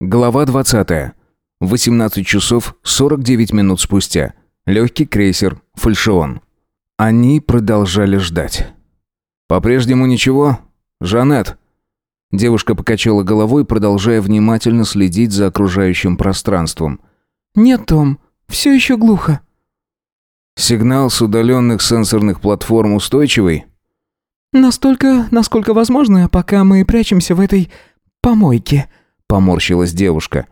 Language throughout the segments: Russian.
Глава 20. 18 часов 49 минут спустя. Легкий крейсер «Фальшион». Они продолжали ждать. «По-прежнему ничего? Жанет?» Девушка покачала головой, продолжая внимательно следить за окружающим пространством. «Нет, Том, все еще глухо». «Сигнал с удаленных сенсорных платформ устойчивый?» «Настолько, насколько возможно, пока мы прячемся в этой помойке», – поморщилась девушка.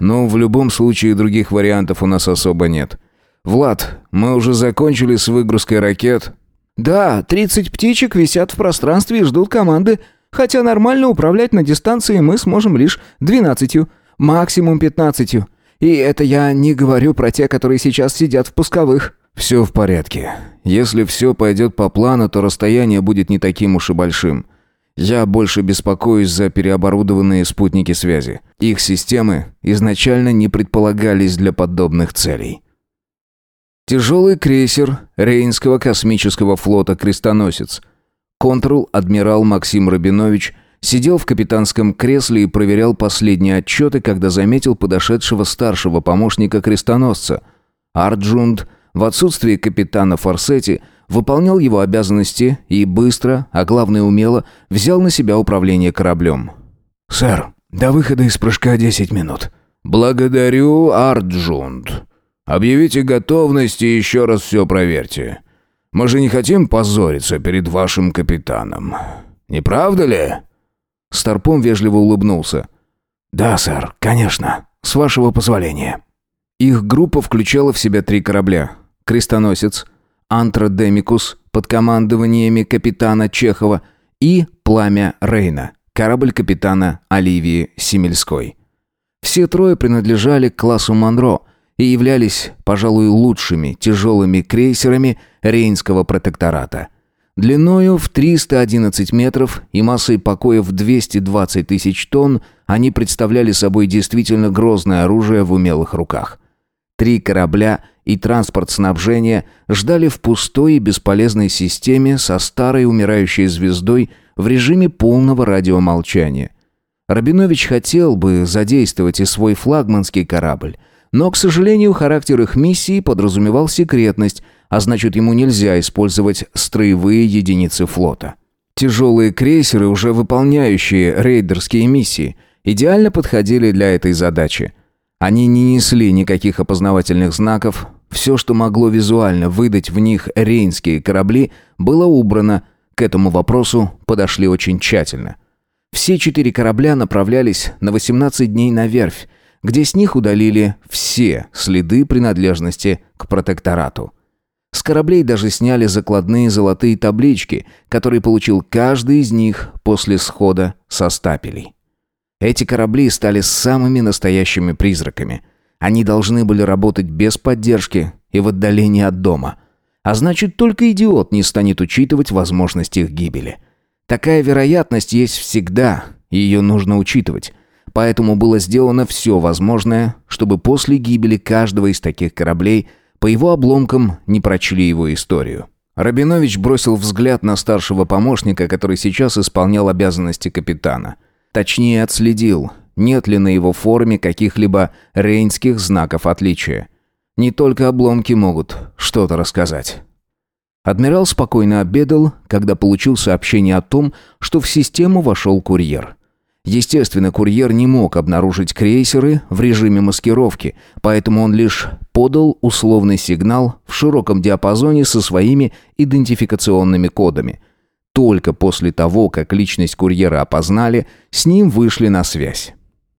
«Но в любом случае других вариантов у нас особо нет. Влад, мы уже закончили с выгрузкой ракет?» «Да, 30 птичек висят в пространстве и ждут команды. Хотя нормально управлять на дистанции мы сможем лишь 12, максимум 15. И это я не говорю про те, которые сейчас сидят в пусковых». «Все в порядке. Если все пойдет по плану, то расстояние будет не таким уж и большим». Я больше беспокоюсь за переоборудованные спутники связи. Их системы изначально не предполагались для подобных целей. Тяжелый крейсер Рейнского космического флота «Крестоносец». Контрол-адмирал Максим Рабинович сидел в капитанском кресле и проверял последние отчеты, когда заметил подошедшего старшего помощника крестоносца. Арджунд в отсутствие капитана Форсети – выполнял его обязанности и быстро, а главное умело, взял на себя управление кораблем. «Сэр, до выхода из прыжка 10 минут». «Благодарю, Арджунд. Объявите готовность и еще раз все проверьте. Мы же не хотим позориться перед вашим капитаном. Не правда ли?» Старпом вежливо улыбнулся. «Да, сэр, конечно. С вашего позволения». Их группа включала в себя три корабля. «Крестоносец», «Антродемикус» под командованиями капитана Чехова и «Пламя Рейна» корабль капитана Оливии Семельской. Все трое принадлежали к классу «Монро», и являлись, пожалуй, лучшими тяжелыми крейсерами Рейнского протектората. Длиною в 311 метров и массой покоя в 220 тысяч тонн они представляли собой действительно грозное оружие в умелых руках. Три корабля и транспорт снабжения ждали в пустой и бесполезной системе со старой умирающей звездой в режиме полного радиомолчания. Рабинович хотел бы задействовать и свой флагманский корабль, но, к сожалению, характер их миссии подразумевал секретность, а значит ему нельзя использовать строевые единицы флота. Тяжелые крейсеры, уже выполняющие рейдерские миссии, идеально подходили для этой задачи – они не несли никаких опознавательных знаков. Все, что могло визуально выдать в них рейнские корабли, было убрано. К этому вопросу подошли очень тщательно. Все четыре корабля направлялись на 18 дней на верфь, где с них удалили все следы принадлежности к протекторату. С кораблей даже сняли закладные золотые таблички, которые получил каждый из них после схода со стапелей. Эти корабли стали самыми настоящими призраками. Они должны были работать без поддержки и в отдалении от дома. А значит, только идиот не станет учитывать возможность их гибели. Такая вероятность есть всегда, и ее нужно учитывать. Поэтому было сделано все возможное, чтобы после гибели каждого из таких кораблей по его обломкам не прочли его историю. Рабинович бросил взгляд на старшего помощника, который сейчас исполнял обязанности капитана – Точнее, отследил, нет ли на его форме каких-либо рейнских знаков отличия. Не только обломки могут что-то рассказать. Адмирал спокойно обедал, когда получил сообщение о том, что в систему вошел курьер. Естественно, курьер не мог обнаружить крейсеры в режиме маскировки, поэтому он лишь подал условный сигнал в широком диапазоне со своими идентификационными кодами – только после того, как личность курьера опознали, с ним вышли на связь.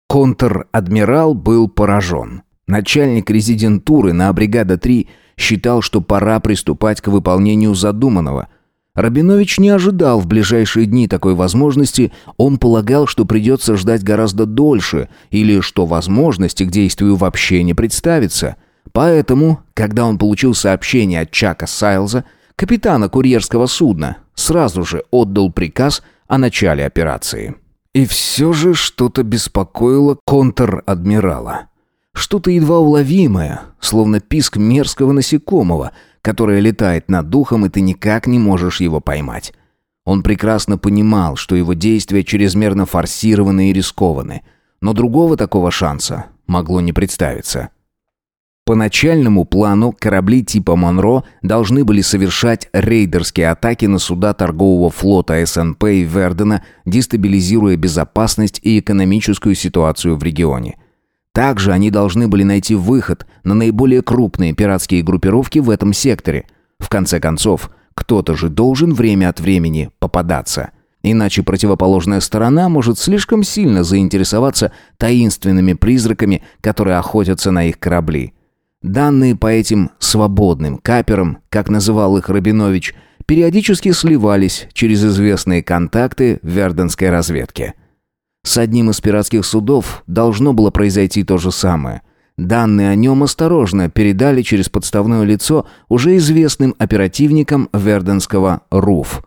Контр-адмирал был поражен. Начальник резидентуры на «Бригада-3» считал, что пора приступать к выполнению задуманного. Рабинович не ожидал в ближайшие дни такой возможности, он полагал, что придется ждать гораздо дольше или что возможности к действию вообще не представится. Поэтому, когда он получил сообщение от Чака Сайлза, капитана курьерского судна, сразу же отдал приказ о начале операции. И все же что-то беспокоило контр-адмирала. Что-то едва уловимое, словно писк мерзкого насекомого, которое летает над духом, и ты никак не можешь его поймать. Он прекрасно понимал, что его действия чрезмерно форсированы и рискованы, но другого такого шанса могло не представиться. По начальному плану корабли типа «Монро» должны были совершать рейдерские атаки на суда торгового флота СНП и Вердена, дестабилизируя безопасность и экономическую ситуацию в регионе. Также они должны были найти выход на наиболее крупные пиратские группировки в этом секторе. В конце концов, кто-то же должен время от времени попадаться – Иначе противоположная сторона может слишком сильно заинтересоваться таинственными призраками, которые охотятся на их корабли. Данные по этим «свободным каперам», как называл их Рабинович, периодически сливались через известные контакты в верденской разведке. С одним из пиратских судов должно было произойти то же самое. Данные о нем осторожно передали через подставное лицо уже известным оперативникам верденского РУФ.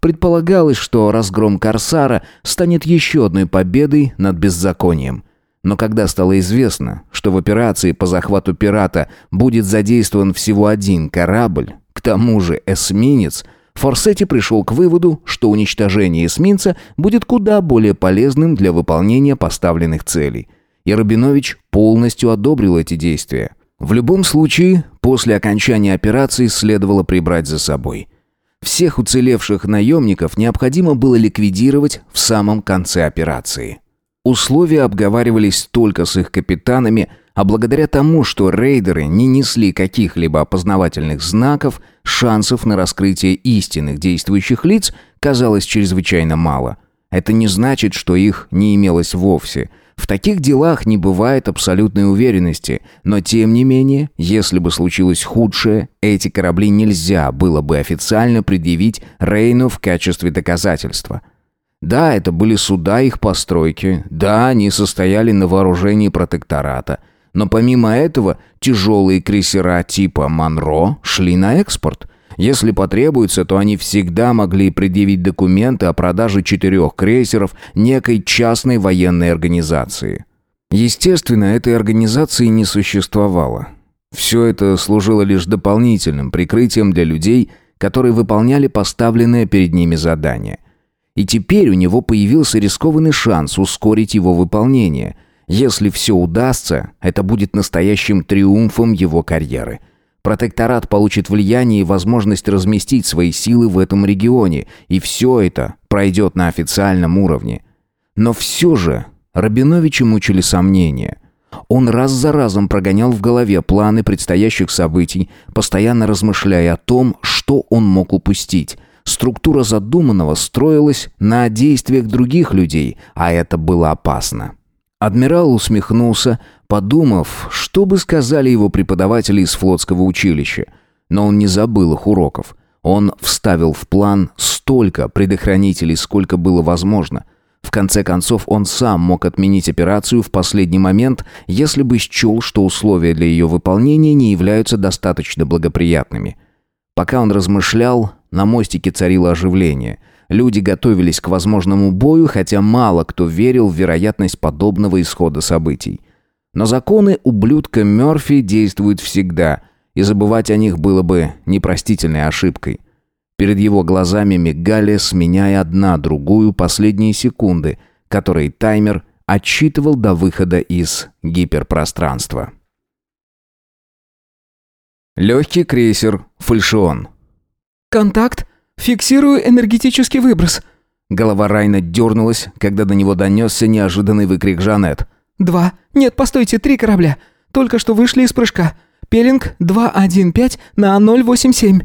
Предполагалось, что разгром «Корсара» станет еще одной победой над беззаконием – но когда стало известно, что в операции по захвату пирата будет задействован всего один корабль, к тому же эсминец, Форсетти пришел к выводу, что уничтожение эсминца будет куда более полезным для выполнения поставленных целей. И Рабинович полностью одобрил эти действия. В любом случае, после окончания операции следовало прибрать за собой. Всех уцелевших наемников необходимо было ликвидировать в самом конце операции. Условия обговаривались только с их капитанами, а благодаря тому, что рейдеры не несли каких-либо опознавательных знаков, шансов на раскрытие истинных действующих лиц казалось чрезвычайно мало. Это не значит, что их не имелось вовсе. В таких делах не бывает абсолютной уверенности, но тем не менее, если бы случилось худшее, эти корабли нельзя было бы официально предъявить Рейну в качестве доказательства – да, это были суда их постройки, да, они состояли на вооружении протектората. Но помимо этого, тяжелые крейсера типа «Монро» шли на экспорт. Если потребуется, то они всегда могли предъявить документы о продаже четырех крейсеров некой частной военной организации. Естественно, этой организации не существовало. Все это служило лишь дополнительным прикрытием для людей, которые выполняли поставленное перед ними задание – и теперь у него появился рискованный шанс ускорить его выполнение. Если все удастся, это будет настоящим триумфом его карьеры. Протекторат получит влияние и возможность разместить свои силы в этом регионе, и все это пройдет на официальном уровне. Но все же Рабиновича мучили сомнения. Он раз за разом прогонял в голове планы предстоящих событий, постоянно размышляя о том, что он мог упустить, Структура задуманного строилась на действиях других людей, а это было опасно. Адмирал усмехнулся, подумав, что бы сказали его преподаватели из флотского училища. Но он не забыл их уроков. Он вставил в план столько предохранителей, сколько было возможно. В конце концов, он сам мог отменить операцию в последний момент, если бы счел, что условия для ее выполнения не являются достаточно благоприятными. Пока он размышлял, на мостике царило оживление. Люди готовились к возможному бою, хотя мало кто верил в вероятность подобного исхода событий. Но законы ублюдка Мёрфи действуют всегда, и забывать о них было бы непростительной ошибкой. Перед его глазами мигали, сменяя одна другую последние секунды, которые таймер отсчитывал до выхода из гиперпространства. Легкий крейсер «Фальшион» «Контакт! Фиксирую энергетический выброс!» Голова Райна дернулась, когда до него донесся неожиданный выкрик Жанет. «Два! Нет, постойте, три корабля! Только что вышли из прыжка! Пелинг 215 на 087!»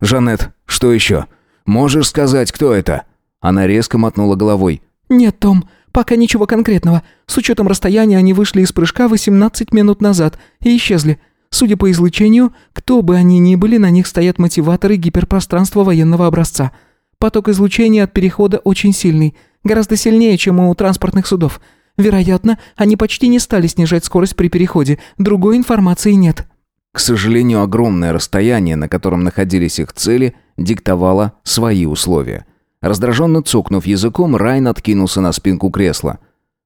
«Жанет, что еще? Можешь сказать, кто это?» Она резко мотнула головой. «Нет, Том, пока ничего конкретного. С учетом расстояния они вышли из прыжка 18 минут назад и исчезли. Судя по излучению, кто бы они ни были, на них стоят мотиваторы гиперпространства военного образца. Поток излучения от перехода очень сильный, гораздо сильнее, чем у транспортных судов. Вероятно, они почти не стали снижать скорость при переходе, другой информации нет. К сожалению, огромное расстояние, на котором находились их цели, диктовало свои условия. Раздраженно цокнув языком, Райн откинулся на спинку кресла.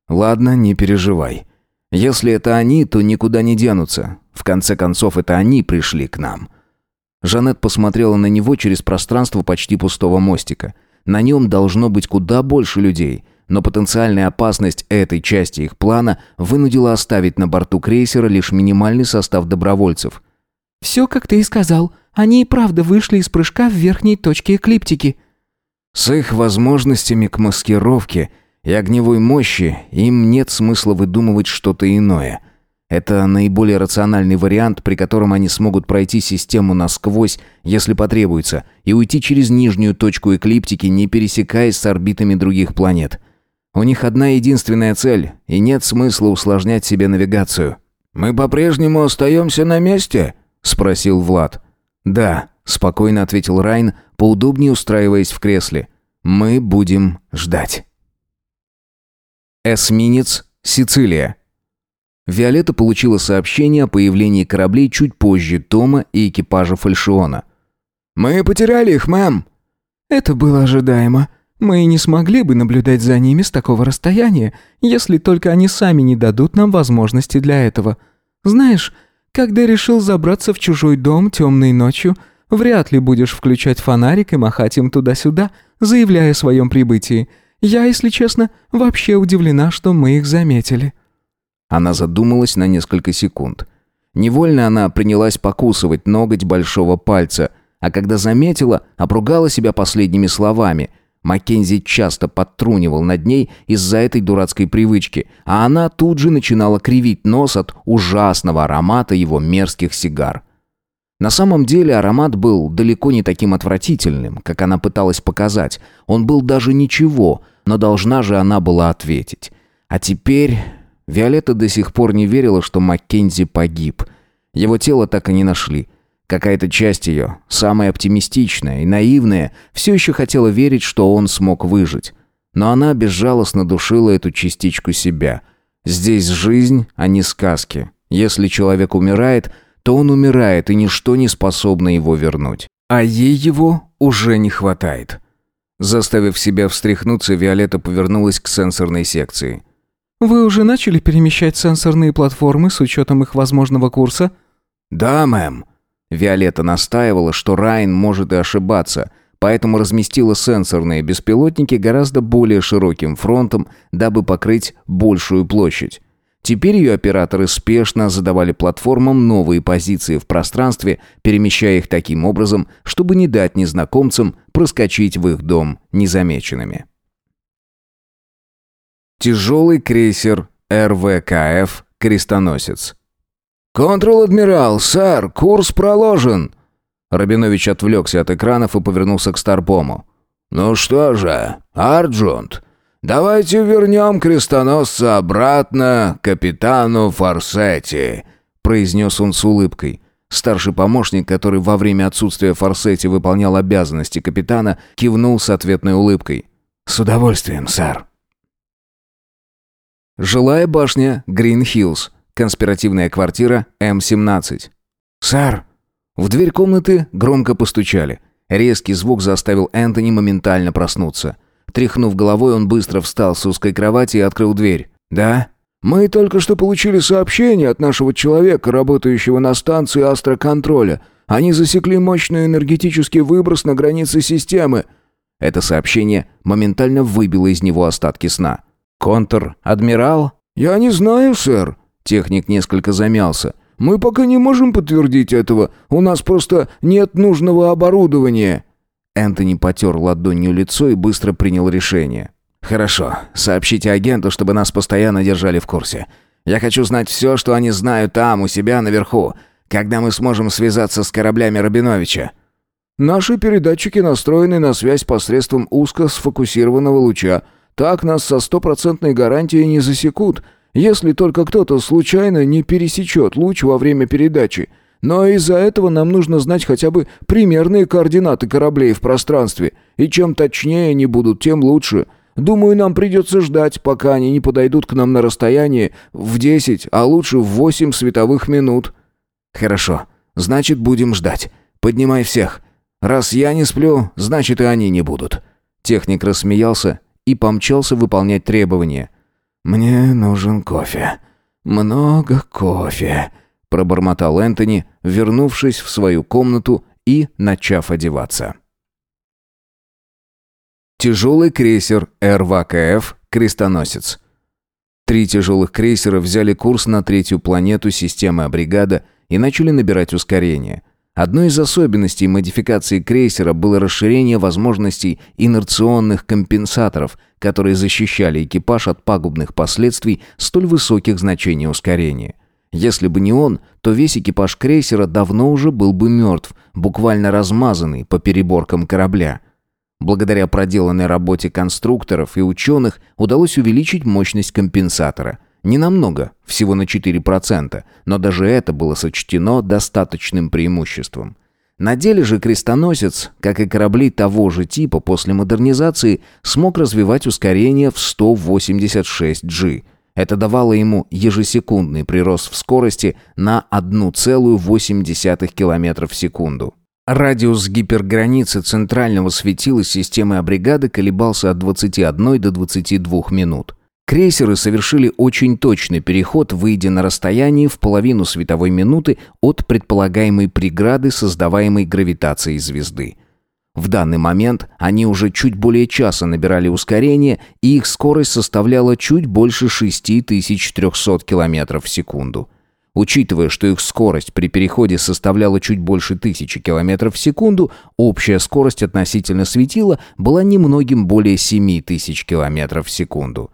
«Ладно, не переживай. Если это они, то никуда не денутся. В конце концов, это они пришли к нам». Жанет посмотрела на него через пространство почти пустого мостика. На нем должно быть куда больше людей, но потенциальная опасность этой части их плана вынудила оставить на борту крейсера лишь минимальный состав добровольцев. «Все, как ты и сказал. Они и правда вышли из прыжка в верхней точке эклиптики». «С их возможностями к маскировке и огневой мощи, им нет смысла выдумывать что-то иное. Это наиболее рациональный вариант, при котором они смогут пройти систему насквозь, если потребуется, и уйти через нижнюю точку эклиптики, не пересекаясь с орбитами других планет. У них одна единственная цель, и нет смысла усложнять себе навигацию. «Мы по-прежнему остаемся на месте?» – спросил Влад. «Да», – спокойно ответил Райн, поудобнее устраиваясь в кресле. «Мы будем ждать». Эсминец, Сицилия. Виолетта получила сообщение о появлении кораблей чуть позже Тома и экипажа Фальшиона. «Мы потеряли их, мэм!» «Это было ожидаемо. Мы не смогли бы наблюдать за ними с такого расстояния, если только они сами не дадут нам возможности для этого. Знаешь, когда решил забраться в чужой дом темной ночью, вряд ли будешь включать фонарик и махать им туда-сюда, заявляя о своем прибытии». Я, если честно, вообще удивлена, что мы их заметили». Она задумалась на несколько секунд. Невольно она принялась покусывать ноготь большого пальца, а когда заметила, обругала себя последними словами. Маккензи часто подтрунивал над ней из-за этой дурацкой привычки, а она тут же начинала кривить нос от ужасного аромата его мерзких сигар. На самом деле аромат был далеко не таким отвратительным, как она пыталась показать. Он был даже ничего, но должна же она была ответить. А теперь... Виолетта до сих пор не верила, что Маккензи погиб. Его тело так и не нашли. Какая-то часть ее, самая оптимистичная и наивная, все еще хотела верить, что он смог выжить. Но она безжалостно душила эту частичку себя. Здесь жизнь, а не сказки. Если человек умирает, то он умирает, и ничто не способно его вернуть. А ей его уже не хватает. Заставив себя встряхнуться, Виолетта повернулась к сенсорной секции. «Вы уже начали перемещать сенсорные платформы с учетом их возможного курса?» «Да, мэм». Виолетта настаивала, что Райан может и ошибаться, поэтому разместила сенсорные беспилотники гораздо более широким фронтом, дабы покрыть большую площадь. Теперь ее операторы спешно задавали платформам новые позиции в пространстве, перемещая их таким образом, чтобы не дать незнакомцам проскочить в их дом незамеченными. Тяжелый крейсер РВКФ «Крестоносец». «Контрол-адмирал, сэр, курс проложен!» Рабинович отвлекся от экранов и повернулся к Старбому. «Ну что же, Арджунт, Давайте вернем крестоносца обратно капитану Форсетти», — произнес он с улыбкой. Старший помощник, который во время отсутствия Форсетти выполнял обязанности капитана, кивнул с ответной улыбкой. «С удовольствием, сэр». Жилая башня Грин-Хиллз, конспиративная квартира М-17. «Сэр!» В дверь комнаты громко постучали. Резкий звук заставил Энтони моментально проснуться — Тряхнув головой, он быстро встал с узкой кровати и открыл дверь. «Да?» «Мы только что получили сообщение от нашего человека, работающего на станции астроконтроля. Они засекли мощный энергетический выброс на границе системы». Это сообщение моментально выбило из него остатки сна. «Контр-адмирал?» «Я не знаю, сэр». Техник несколько замялся. «Мы пока не можем подтвердить этого. У нас просто нет нужного оборудования». Энтони потер ладонью лицо и быстро принял решение. «Хорошо. Сообщите агенту, чтобы нас постоянно держали в курсе. Я хочу знать все, что они знают там, у себя, наверху, когда мы сможем связаться с кораблями Рабиновича». «Наши передатчики настроены на связь посредством узко сфокусированного луча. Так нас со стопроцентной гарантией не засекут, если только кто-то случайно не пересечет луч во время передачи», но из-за этого нам нужно знать хотя бы примерные координаты кораблей в пространстве. И чем точнее они будут, тем лучше. Думаю, нам придется ждать, пока они не подойдут к нам на расстояние в 10, а лучше в 8 световых минут». «Хорошо. Значит, будем ждать. Поднимай всех. Раз я не сплю, значит и они не будут». Техник рассмеялся и помчался выполнять требования. «Мне нужен кофе. Много кофе» пробормотал Энтони, вернувшись в свою комнату и начав одеваться. Тяжелый крейсер РВКФ «Крестоносец». Три тяжелых крейсера взяли курс на третью планету системы Абригада и начали набирать ускорение. Одной из особенностей модификации крейсера было расширение возможностей инерционных компенсаторов, которые защищали экипаж от пагубных последствий столь высоких значений ускорения. Если бы не он, то весь экипаж крейсера давно уже был бы мертв, буквально размазанный по переборкам корабля. Благодаря проделанной работе конструкторов и ученых удалось увеличить мощность компенсатора. Не намного, всего на 4%, но даже это было сочтено достаточным преимуществом. На деле же крестоносец, как и корабли того же типа после модернизации, смог развивать ускорение в 186G – это давало ему ежесекундный прирост в скорости на 1,8 км в секунду. Радиус гиперграницы центрального светила системы Абригады колебался от 21 до 22 минут. Крейсеры совершили очень точный переход, выйдя на расстояние в половину световой минуты от предполагаемой преграды, создаваемой гравитацией звезды – в данный момент они уже чуть более часа набирали ускорение, и их скорость составляла чуть больше 6300 км в секунду. Учитывая, что их скорость при переходе составляла чуть больше 1000 км в секунду, общая скорость относительно светила была немногим более 7000 км в секунду.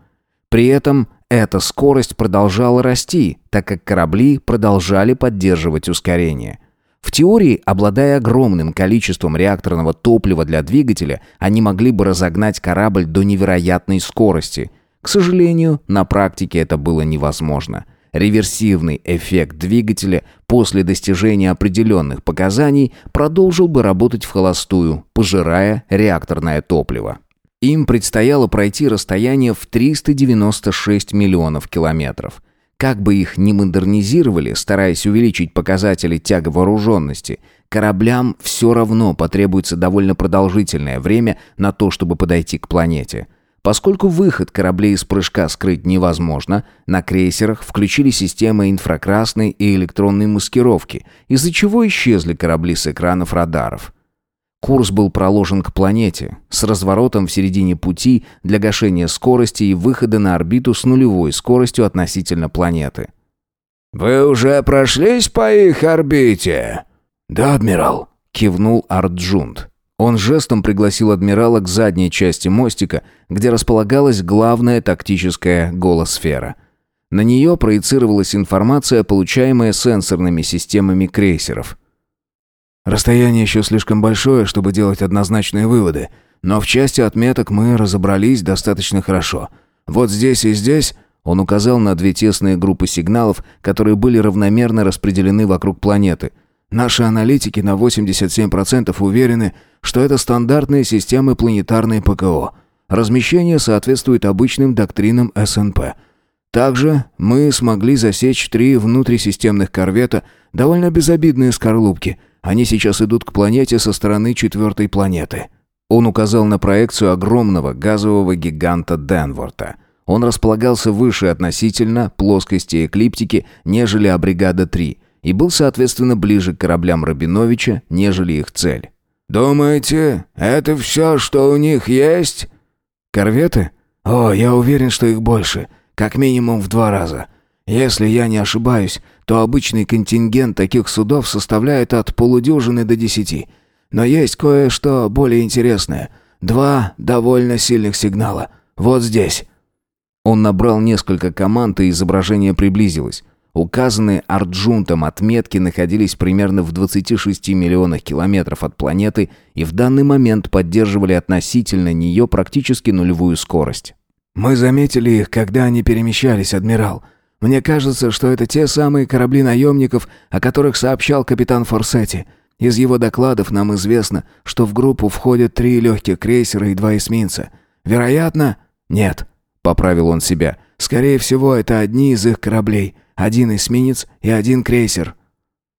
При этом эта скорость продолжала расти, так как корабли продолжали поддерживать ускорение. В теории, обладая огромным количеством реакторного топлива для двигателя, они могли бы разогнать корабль до невероятной скорости. К сожалению, на практике это было невозможно. Реверсивный эффект двигателя после достижения определенных показаний продолжил бы работать в холостую, пожирая реакторное топливо. Им предстояло пройти расстояние в 396 миллионов километров. Как бы их ни модернизировали, стараясь увеличить показатели тяговооруженности, кораблям все равно потребуется довольно продолжительное время на то, чтобы подойти к планете. Поскольку выход кораблей из прыжка скрыть невозможно, на крейсерах включили системы инфракрасной и электронной маскировки, из-за чего исчезли корабли с экранов радаров. Курс был проложен к планете, с разворотом в середине пути для гашения скорости и выхода на орбиту с нулевой скоростью относительно планеты. «Вы уже прошлись по их орбите?» «Да, адмирал», — кивнул Арджунд. Он жестом пригласил адмирала к задней части мостика, где располагалась главная тактическая голосфера. На нее проецировалась информация, получаемая сенсорными системами крейсеров — Расстояние еще слишком большое, чтобы делать однозначные выводы, но в части отметок мы разобрались достаточно хорошо. Вот здесь и здесь он указал на две тесные группы сигналов, которые были равномерно распределены вокруг планеты. Наши аналитики на 87% уверены, что это стандартные системы планетарной ПКО. Размещение соответствует обычным доктринам СНП. Также мы смогли засечь три внутрисистемных корвета, довольно безобидные скорлупки – они сейчас идут к планете со стороны четвертой планеты. Он указал на проекцию огромного газового гиганта Денворта. Он располагался выше относительно плоскости эклиптики, нежели Абригада-3, и был, соответственно, ближе к кораблям Рабиновича, нежели их цель. «Думаете, это все, что у них есть?» «Корветы? О, я уверен, что их больше. Как минимум в два раза. Если я не ошибаюсь, то обычный контингент таких судов составляет от полудюжины до десяти. Но есть кое-что более интересное. Два довольно сильных сигнала. Вот здесь». Он набрал несколько команд, и изображение приблизилось. Указанные Арджунтом отметки находились примерно в 26 миллионах километров от планеты и в данный момент поддерживали относительно нее практически нулевую скорость. «Мы заметили их, когда они перемещались, адмирал», мне кажется, что это те самые корабли наемников, о которых сообщал капитан Форсетти. Из его докладов нам известно, что в группу входят три легких крейсера и два эсминца. Вероятно... Нет, поправил он себя. Скорее всего, это одни из их кораблей. Один эсминец и один крейсер.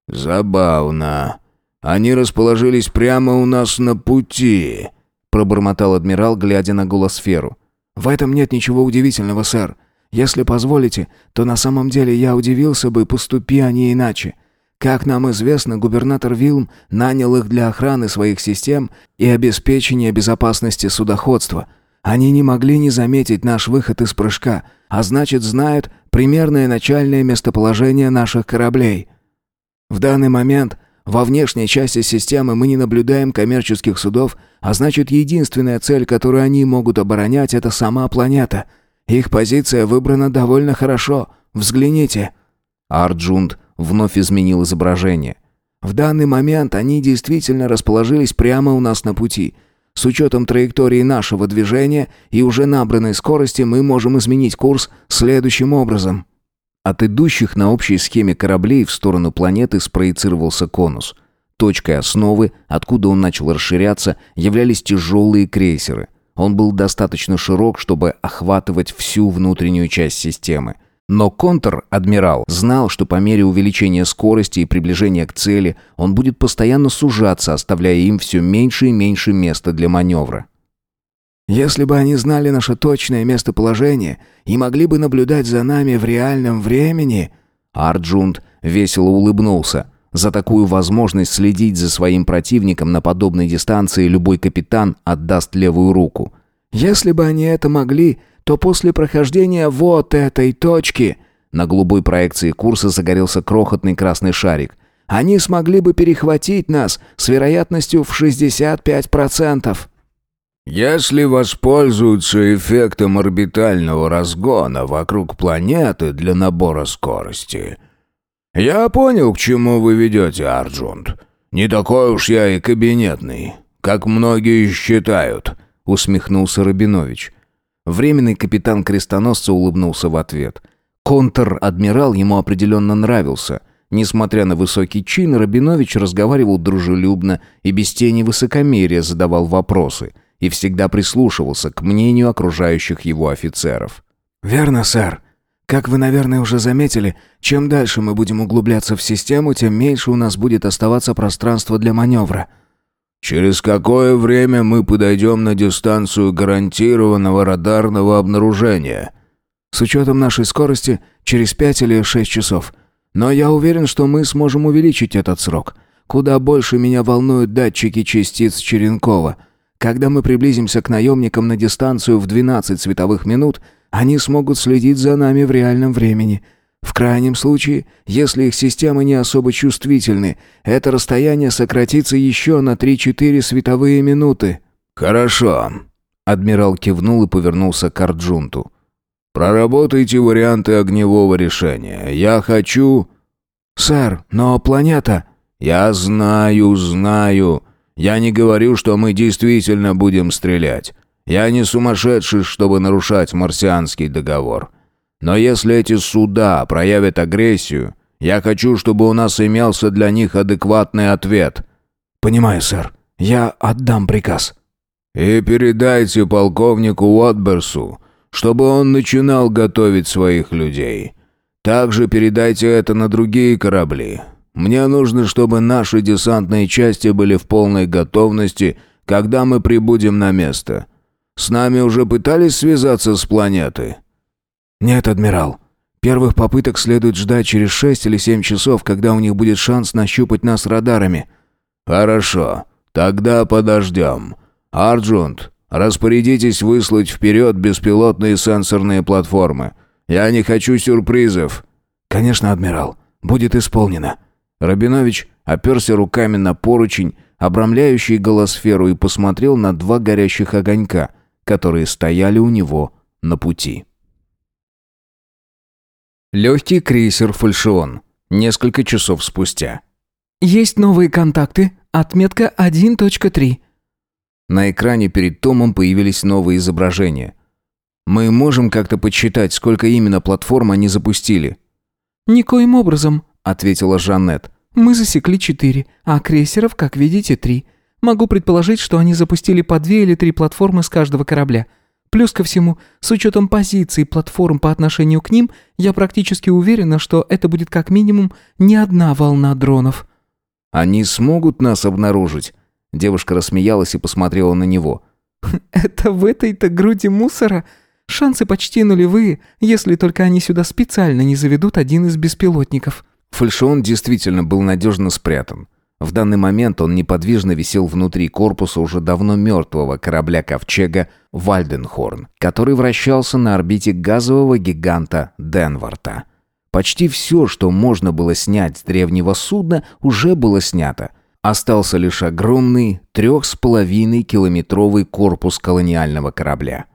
Забавно. Они расположились прямо у нас на пути, пробормотал адмирал, глядя на голосферу. В этом нет ничего удивительного, сэр. Если позволите, то на самом деле я удивился бы, поступи они иначе. Как нам известно, губернатор Вилм нанял их для охраны своих систем и обеспечения безопасности судоходства. Они не могли не заметить наш выход из прыжка, а значит, знают примерное начальное местоположение наших кораблей. В данный момент во внешней части системы мы не наблюдаем коммерческих судов, а значит, единственная цель, которую они могут оборонять, это сама планета — их позиция выбрана довольно хорошо. Взгляните». Арджунд вновь изменил изображение. «В данный момент они действительно расположились прямо у нас на пути. С учетом траектории нашего движения и уже набранной скорости мы можем изменить курс следующим образом». От идущих на общей схеме кораблей в сторону планеты спроецировался конус. Точкой основы, откуда он начал расширяться, являлись тяжелые крейсеры – он был достаточно широк, чтобы охватывать всю внутреннюю часть системы. Но контр-адмирал знал, что по мере увеличения скорости и приближения к цели он будет постоянно сужаться, оставляя им все меньше и меньше места для маневра. «Если бы они знали наше точное местоположение и могли бы наблюдать за нами в реальном времени...» Арджунд весело улыбнулся. За такую возможность следить за своим противником на подобной дистанции любой капитан отдаст левую руку. Если бы они это могли, то после прохождения вот этой точки на голубой проекции курса загорелся крохотный красный шарик. Они смогли бы перехватить нас с вероятностью в 65%. Если воспользуются эффектом орбитального разгона вокруг планеты для набора скорости, «Я понял, к чему вы ведете, Арджунт. Не такой уж я и кабинетный, как многие считают», — усмехнулся Рабинович. Временный капитан крестоносца улыбнулся в ответ. Контр-адмирал ему определенно нравился. Несмотря на высокий чин, Рабинович разговаривал дружелюбно и без тени высокомерия задавал вопросы и всегда прислушивался к мнению окружающих его офицеров. «Верно, сэр», как вы, наверное, уже заметили, чем дальше мы будем углубляться в систему, тем меньше у нас будет оставаться пространства для маневра». «Через какое время мы подойдем на дистанцию гарантированного радарного обнаружения?» «С учетом нашей скорости, через пять или шесть часов. Но я уверен, что мы сможем увеличить этот срок. Куда больше меня волнуют датчики частиц Черенкова». Когда мы приблизимся к наемникам на дистанцию в 12 световых минут, они смогут следить за нами в реальном времени. В крайнем случае, если их системы не особо чувствительны, это расстояние сократится еще на 3-4 световые минуты». «Хорошо», — адмирал кивнул и повернулся к Арджунту. «Проработайте варианты огневого решения. Я хочу...» «Сэр, но планета...» «Я знаю, знаю...» Я не говорю, что мы действительно будем стрелять. Я не сумасшедший, чтобы нарушать марсианский договор. Но если эти суда проявят агрессию, я хочу, чтобы у нас имелся для них адекватный ответ. Понимаю, сэр. Я отдам приказ. И передайте полковнику Уотберсу, чтобы он начинал готовить своих людей. Также передайте это на другие корабли. Мне нужно, чтобы наши десантные части были в полной готовности, когда мы прибудем на место. С нами уже пытались связаться с планеты?» «Нет, адмирал. Первых попыток следует ждать через шесть или семь часов, когда у них будет шанс нащупать нас радарами». «Хорошо. Тогда подождем. Арджунт, распорядитесь выслать вперед беспилотные сенсорные платформы. Я не хочу сюрпризов». «Конечно, адмирал. Будет исполнено». Рабинович оперся руками на поручень, обрамляющий голосферу, и посмотрел на два горящих огонька, которые стояли у него на пути. Легкий крейсер «Фальшион». Несколько часов спустя. «Есть новые контакты. Отметка 1.3». На экране перед Томом появились новые изображения. «Мы можем как-то подсчитать, сколько именно платформ они запустили?» «Никоим образом ответила Жанет. «Мы засекли четыре, а крейсеров, как видите, три. Могу предположить, что они запустили по две или три платформы с каждого корабля. Плюс ко всему, с учетом позиции платформ по отношению к ним, я практически уверена, что это будет как минимум не одна волна дронов». «Они смогут нас обнаружить?» Девушка рассмеялась и посмотрела на него. «Это в этой-то груди мусора? Шансы почти нулевые, если только они сюда специально не заведут один из беспилотников». Фальшон действительно был надежно спрятан. В данный момент он неподвижно висел внутри корпуса уже давно мертвого корабля-ковчега «Вальденхорн», который вращался на орбите газового гиганта Денворта. Почти все, что можно было снять с древнего судна, уже было снято. Остался лишь огромный, трех с половиной километровый корпус колониального корабля.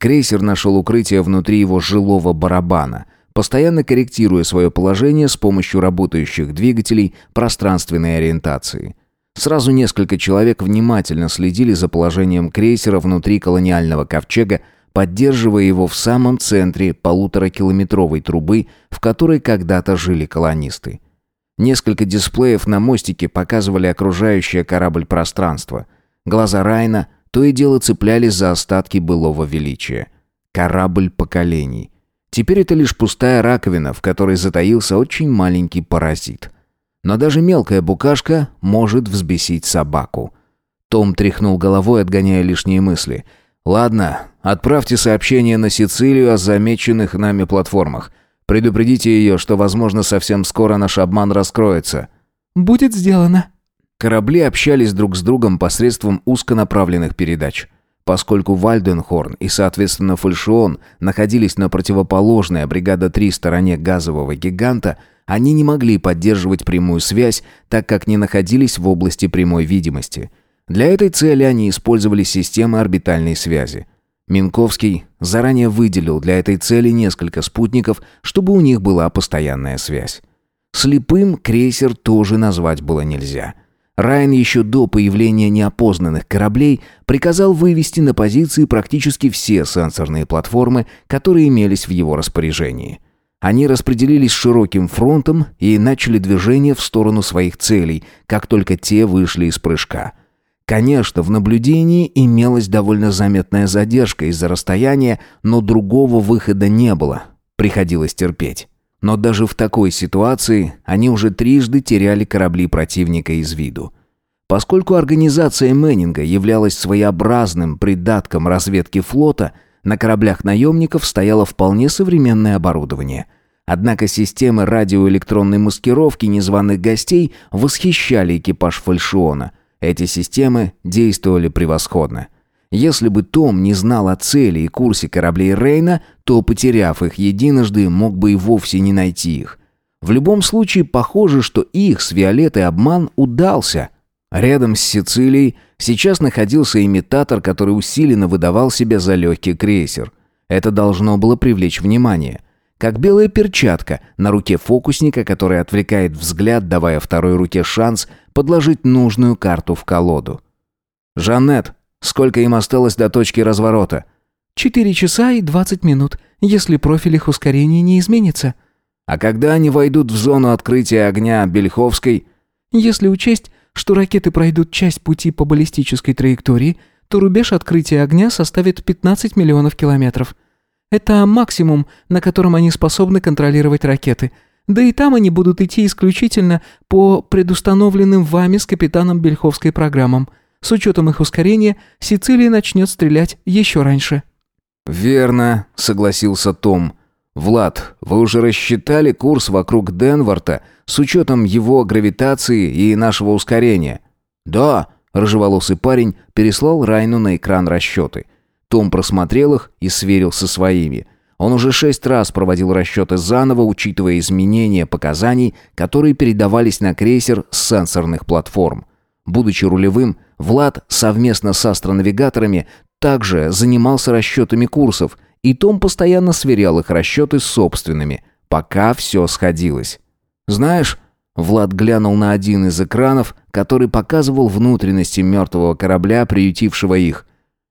Крейсер нашел укрытие внутри его жилого барабана – постоянно корректируя свое положение с помощью работающих двигателей пространственной ориентации. Сразу несколько человек внимательно следили за положением крейсера внутри колониального ковчега, поддерживая его в самом центре полуторакилометровой трубы, в которой когда-то жили колонисты. Несколько дисплеев на мостике показывали окружающее корабль пространство. Глаза Райна то и дело цеплялись за остатки былого величия. Корабль поколений. Теперь это лишь пустая раковина, в которой затаился очень маленький паразит. Но даже мелкая букашка может взбесить собаку. Том тряхнул головой, отгоняя лишние мысли. «Ладно, отправьте сообщение на Сицилию о замеченных нами платформах. Предупредите ее, что, возможно, совсем скоро наш обман раскроется». «Будет сделано». Корабли общались друг с другом посредством узконаправленных передач поскольку Вальденхорн и, соответственно, Фальшион находились на противоположной бригада 3 стороне газового гиганта, они не могли поддерживать прямую связь, так как не находились в области прямой видимости. Для этой цели они использовали системы орбитальной связи. Минковский заранее выделил для этой цели несколько спутников, чтобы у них была постоянная связь. Слепым крейсер тоже назвать было нельзя – Райан еще до появления неопознанных кораблей приказал вывести на позиции практически все сенсорные платформы, которые имелись в его распоряжении. Они распределились широким фронтом и начали движение в сторону своих целей, как только те вышли из прыжка. Конечно, в наблюдении имелась довольно заметная задержка из-за расстояния, но другого выхода не было. Приходилось терпеть. Но даже в такой ситуации они уже трижды теряли корабли противника из виду. Поскольку организация Мэннинга являлась своеобразным придатком разведки флота, на кораблях наемников стояло вполне современное оборудование. Однако системы радиоэлектронной маскировки незваных гостей восхищали экипаж фальшиона. Эти системы действовали превосходно – если бы Том не знал о цели и курсе кораблей Рейна, то, потеряв их единожды, мог бы и вовсе не найти их. В любом случае, похоже, что их с Виолеттой обман удался. Рядом с Сицилией сейчас находился имитатор, который усиленно выдавал себя за легкий крейсер. Это должно было привлечь внимание. Как белая перчатка на руке фокусника, который отвлекает взгляд, давая второй руке шанс подложить нужную карту в колоду. «Жанет, Сколько им осталось до точки разворота? Четыре часа и двадцать минут, если профиль их ускорения не изменится. А когда они войдут в зону открытия огня Бельховской? Если учесть, что ракеты пройдут часть пути по баллистической траектории, то рубеж открытия огня составит 15 миллионов километров. Это максимум, на котором они способны контролировать ракеты. Да и там они будут идти исключительно по предустановленным вами с капитаном Бельховской программам – с учетом их ускорения, Сицилия начнет стрелять еще раньше». «Верно», — согласился Том. «Влад, вы уже рассчитали курс вокруг Денварта с учетом его гравитации и нашего ускорения?» «Да», — рыжеволосый парень переслал Райну на экран расчеты. Том просмотрел их и сверил со своими. Он уже шесть раз проводил расчеты заново, учитывая изменения показаний, которые передавались на крейсер с сенсорных платформ. Будучи рулевым, Влад совместно с астронавигаторами также занимался расчетами курсов, и Том постоянно сверял их расчеты с собственными, пока все сходилось. «Знаешь...» Влад глянул на один из экранов, который показывал внутренности мертвого корабля, приютившего их.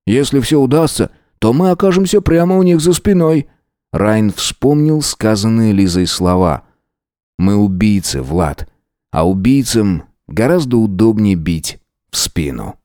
«Если все удастся, то мы окажемся прямо у них за спиной». Райн вспомнил сказанные Лизой слова. «Мы убийцы, Влад. А убийцам гораздо удобнее бить спину.